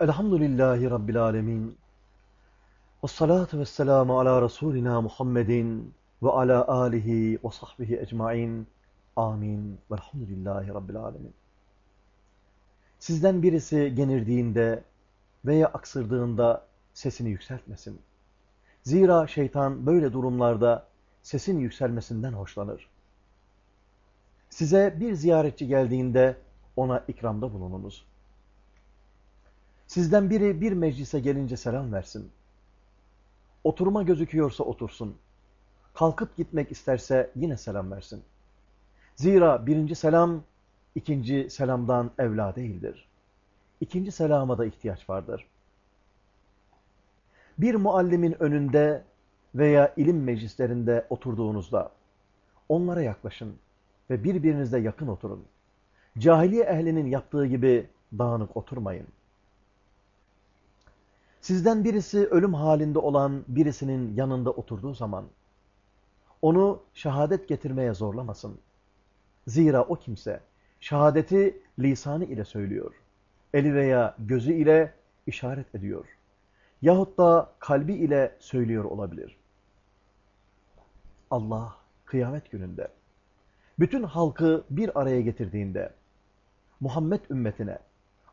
Elhamdülillahi Rabbil Alemin. Ve salatu ve selamu ala Resulina Muhammedin ve ala alihi ve sahbihi ecmain. Amin. Velhamdülillahi Rabbil Alemin. Sizden birisi genirdiğinde veya aksırdığında sesini yükseltmesin. Zira şeytan böyle durumlarda sesin yükselmesinden hoşlanır. Size bir ziyaretçi geldiğinde ona ikramda bulununuz. Sizden biri bir meclise gelince selam versin. Oturma gözüküyorsa otursun. Kalkıp gitmek isterse yine selam versin. Zira birinci selam, ikinci selamdan evla değildir. İkinci selama da ihtiyaç vardır. Bir muallimin önünde veya ilim meclislerinde oturduğunuzda onlara yaklaşın ve birbirinizle yakın oturun. Cahiliye ehlinin yaptığı gibi dağınık oturmayın. Sizden birisi ölüm halinde olan birisinin yanında oturduğu zaman onu şehadet getirmeye zorlamasın. Zira o kimse şehadeti lisanı ile söylüyor. Eli veya gözü ile işaret ediyor. Yahut da kalbi ile söylüyor olabilir. Allah kıyamet gününde bütün halkı bir araya getirdiğinde Muhammed ümmetine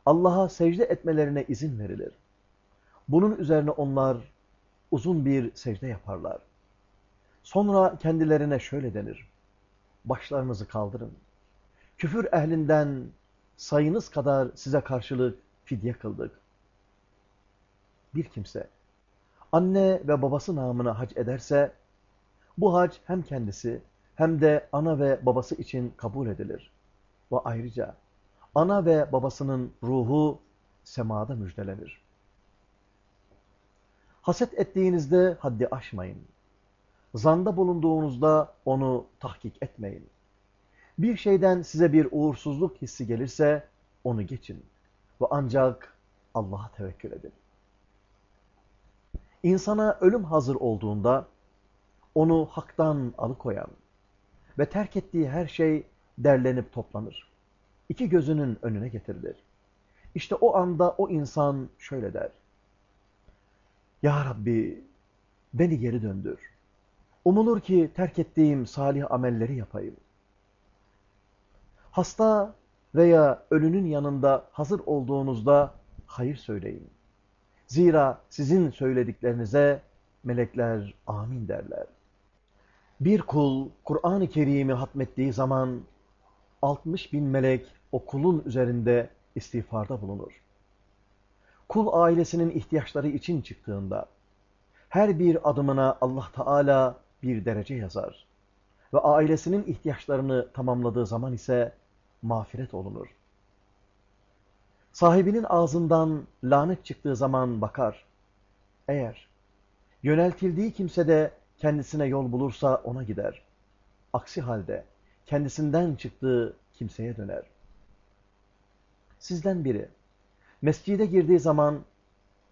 Allah'a secde etmelerine izin verilir. Bunun üzerine onlar uzun bir secde yaparlar. Sonra kendilerine şöyle denir. Başlarınızı kaldırın. Küfür ehlinden sayınız kadar size karşılık fidye kıldık. Bir kimse anne ve babası namına hac ederse bu hac hem kendisi hem de ana ve babası için kabul edilir. Ve ayrıca ana ve babasının ruhu semada müjdelenir. Haset ettiğinizde haddi aşmayın. Zanda bulunduğunuzda onu tahkik etmeyin. Bir şeyden size bir uğursuzluk hissi gelirse onu geçin ve ancak Allah'a tevekkül edin. İnsana ölüm hazır olduğunda onu haktan alıkoyan ve terk ettiği her şey derlenip toplanır. İki gözünün önüne getirilir. İşte o anda o insan şöyle der. Ya Rabbi beni geri döndür. Umulur ki terk ettiğim salih amelleri yapayım. Hasta veya ölünün yanında hazır olduğunuzda hayır söyleyin. Zira sizin söylediklerinize melekler amin derler. Bir kul Kur'an-ı Kerim'i hatmettiği zaman 60 bin melek o kulun üzerinde istiğfarda bulunur. Kul ailesinin ihtiyaçları için çıktığında her bir adımına Allah Teala bir derece yazar. Ve ailesinin ihtiyaçlarını tamamladığı zaman ise mağfiret olunur. Sahibinin ağzından lanet çıktığı zaman bakar. Eğer yöneltildiği kimse de kendisine yol bulursa ona gider. Aksi halde kendisinden çıktığı kimseye döner. Sizden biri mescide girdiği zaman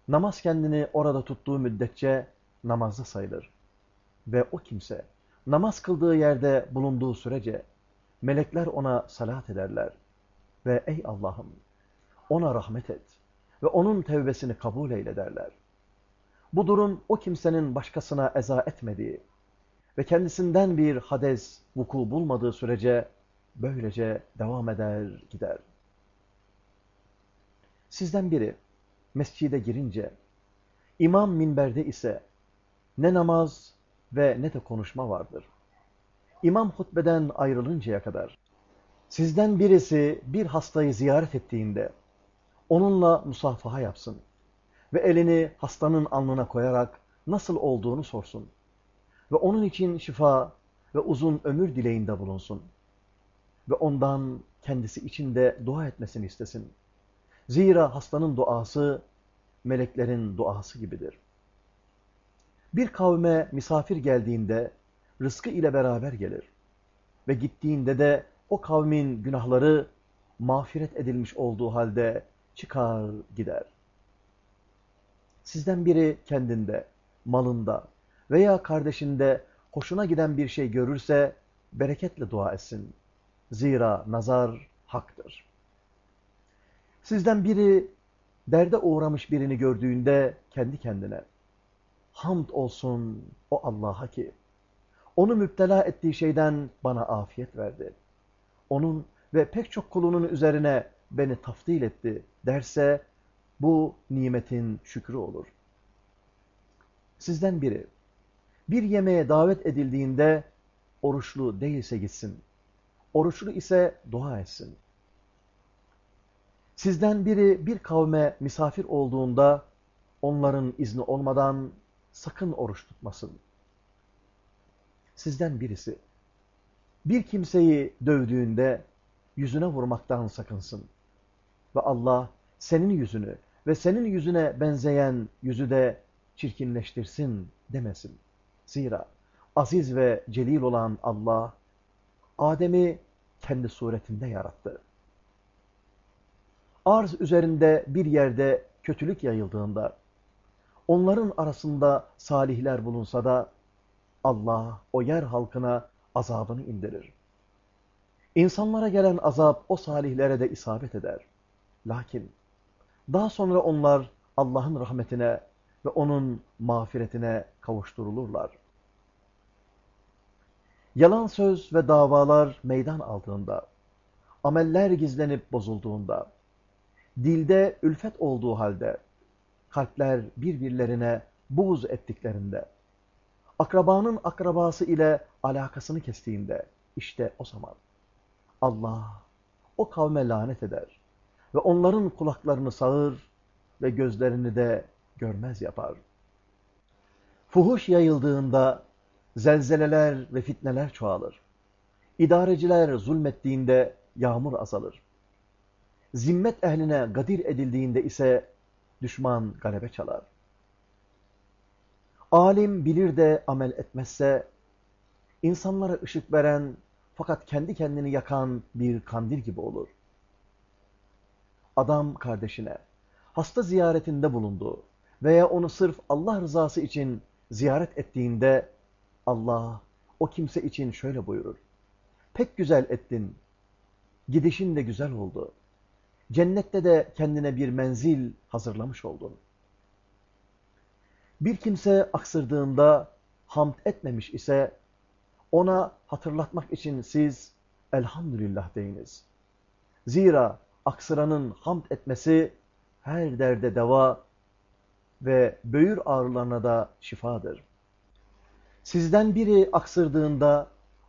namaz kendini orada tuttuğu müddetçe namazda sayılır. Ve o kimse namaz kıldığı yerde bulunduğu sürece melekler ona salat ederler. Ve ey Allah'ım ona rahmet et ve onun tevbesini kabul eyle derler. Bu durum o kimsenin başkasına eza etmediği ve kendisinden bir hades vuku bulmadığı sürece böylece devam eder gider. Sizden biri mescide girince, imam minberde ise ne namaz ve ne de konuşma vardır. İmam hutbeden ayrılıncaya kadar, sizden birisi bir hastayı ziyaret ettiğinde, onunla musafaha yapsın ve elini hastanın alnına koyarak nasıl olduğunu sorsun ve onun için şifa ve uzun ömür dileğinde bulunsun ve ondan kendisi için de dua etmesini istesin. Zira hastanın duası meleklerin duası gibidir. Bir kavme misafir geldiğinde rızkı ile beraber gelir ve gittiğinde de o kavmin günahları mağfiret edilmiş olduğu halde çıkar gider. Sizden biri kendinde, malında veya kardeşinde hoşuna giden bir şey görürse bereketle dua etsin. Zira nazar haktır. Sizden biri derde uğramış birini gördüğünde kendi kendine hamd olsun o Allah'a ki onu müptela ettiği şeyden bana afiyet verdi. Onun ve pek çok kulunun üzerine beni taftil etti derse bu nimetin şükrü olur. Sizden biri bir yemeğe davet edildiğinde oruçlu değilse gitsin. Oruçlu ise dua etsin. Sizden biri bir kavme misafir olduğunda onların izni olmadan sakın oruç tutmasın. Sizden birisi bir kimseyi dövdüğünde yüzüne vurmaktan sakınsın. Ve Allah senin yüzünü ve senin yüzüne benzeyen yüzü de çirkinleştirsin demesin. Zira aziz ve celil olan Allah, Adem'i kendi suretinde yarattı. Arz üzerinde bir yerde kötülük yayıldığında, onların arasında salihler bulunsa da, Allah o yer halkına azabını indirir. İnsanlara gelen azap o salihlere de isabet eder. Lakin daha sonra onlar Allah'ın rahmetine ve onun mağfiretine kavuşturulurlar. Yalan söz ve davalar meydan aldığında, ameller gizlenip bozulduğunda, dilde ülfet olduğu halde, kalpler birbirlerine buğz ettiklerinde, akrabanın akrabası ile alakasını kestiğinde, işte o zaman Allah o kavme lanet eder ve onların kulaklarını sağır ve gözlerini de görmez yapar. Fuhuş yayıldığında zelzeleler ve fitneler çoğalır. İdareciler zulmettiğinde yağmur azalır. Zimmet ehline gadir edildiğinde ise düşman galebe çalar. Alim bilir de amel etmezse, insanlara ışık veren fakat kendi kendini yakan bir kandil gibi olur. Adam kardeşine hasta ziyaretinde bulundu veya onu sırf Allah rızası için ziyaret ettiğinde Allah o kimse için şöyle buyurur. Pek güzel ettin, gidişin de güzel oldu. Cennette de kendine bir menzil hazırlamış oldun. Bir kimse aksırdığında hamd etmemiş ise ona hatırlatmak için siz elhamdülillah deyiniz. Zira aksıranın hamd etmesi her derde deva ve böğür ağrılarına da şifadır. Sizden biri aksırdığında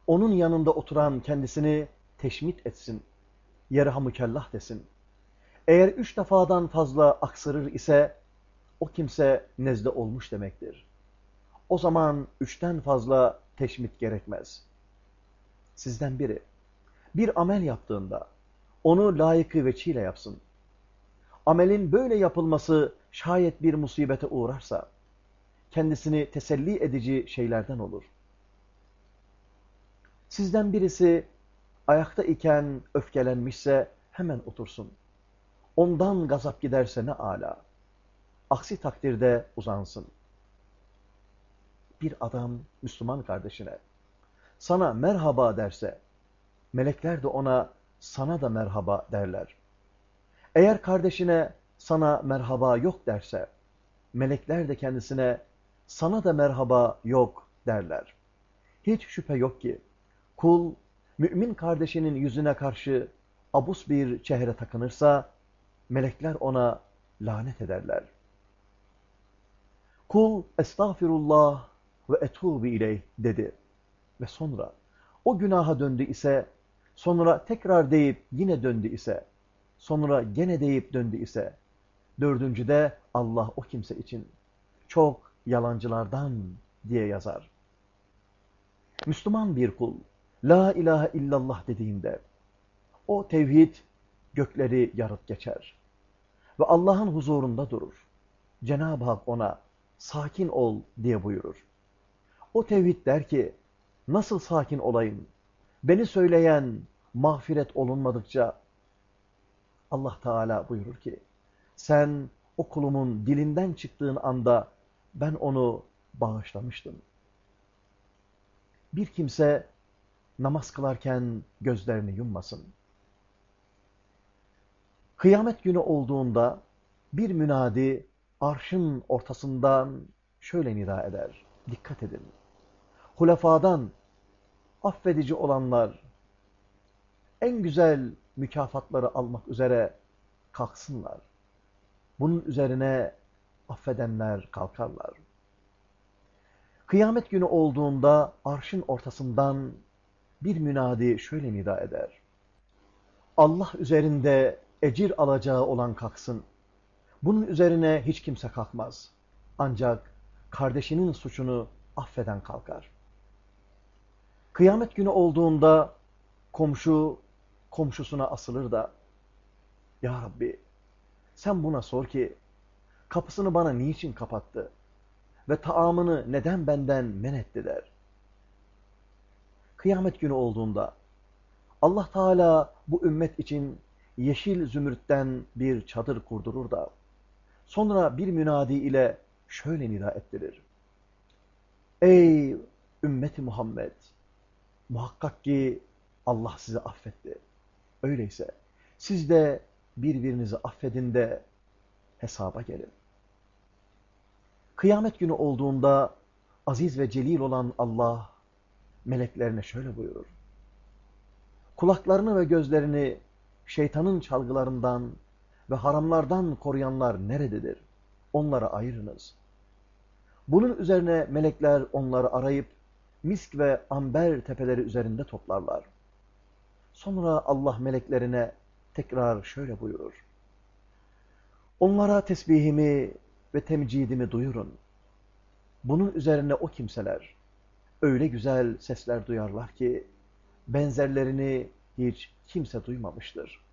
onun yanında oturan kendisini teşmit etsin, yerhamükellah desin. Eğer üç defadan fazla aksırır ise o kimse nezle olmuş demektir. O zaman üçten fazla teşmit gerekmez. Sizden biri bir amel yaptığında onu layıkı veçiyle yapsın. Amelin böyle yapılması şayet bir musibete uğrarsa kendisini teselli edici şeylerden olur. Sizden birisi ayakta iken öfkelenmişse hemen otursun. Ondan gazap giderse ne ala. Aksi takdirde uzansın. Bir adam Müslüman kardeşine sana merhaba derse, melekler de ona sana da merhaba derler. Eğer kardeşine sana merhaba yok derse, melekler de kendisine sana da merhaba yok derler. Hiç şüphe yok ki kul mümin kardeşinin yüzüne karşı abus bir çehre takınırsa melekler ona lanet ederler. Kul estağfirullah ve etubu ileyh dedi. Ve sonra o günaha döndü ise, sonra tekrar deyip yine döndü ise, sonra gene deyip döndü ise, dördüncüde Allah o kimse için çok yalancılardan diye yazar. Müslüman bir kul, La ilahe illallah dediğinde, o tevhid gökleri yarıp geçer. Ve Allah'ın huzurunda durur. Cenab-ı Hak ona, sakin ol diye buyurur. O tevhid der ki, nasıl sakin olayım? Beni söyleyen mağfiret olunmadıkça Allah Teala buyurur ki, sen o kulumun dilinden çıktığın anda ben onu bağışlamıştım. Bir kimse namaz kılarken gözlerini yummasın. Kıyamet günü olduğunda bir münadi arşın ortasından şöyle nida eder. Dikkat edin. Hulefadan affedici olanlar en güzel mükafatları almak üzere kalksınlar. Bunun üzerine affedenler kalkarlar. Kıyamet günü olduğunda arşın ortasından bir münadi şöyle nida eder. Allah üzerinde ecir alacağı olan kalksın. Bunun üzerine hiç kimse kalkmaz. Ancak kardeşinin suçunu affeden kalkar. Kıyamet günü olduğunda komşu komşusuna asılır da Ya Rabbi sen buna sor ki kapısını bana niçin kapattı ve taamını neden benden men etti der. Kıyamet günü olduğunda Allah Teala bu ümmet için yeşil zümrütten bir çadır kurdurur da sonra bir münadi ile şöyle nida ettirir. Ey ümmeti Muhammed! Muhakkak ki Allah sizi affetti. Öyleyse siz de birbirinizi affedin de hesaba gelin. Kıyamet günü olduğunda aziz ve celil olan Allah meleklerine şöyle buyurur. Kulaklarını ve gözlerini şeytanın çalgılarından ve haramlardan koruyanlar nerededir? Onları ayırınız. Bunun üzerine melekler onları arayıp misk ve amber tepeleri üzerinde toplarlar. Sonra Allah meleklerine tekrar şöyle buyurur. Onlara tesbihimi ve temcidimi duyurun. Bunun üzerine o kimseler öyle güzel sesler duyarlar ki benzerlerini hiç kimse duymamıştır.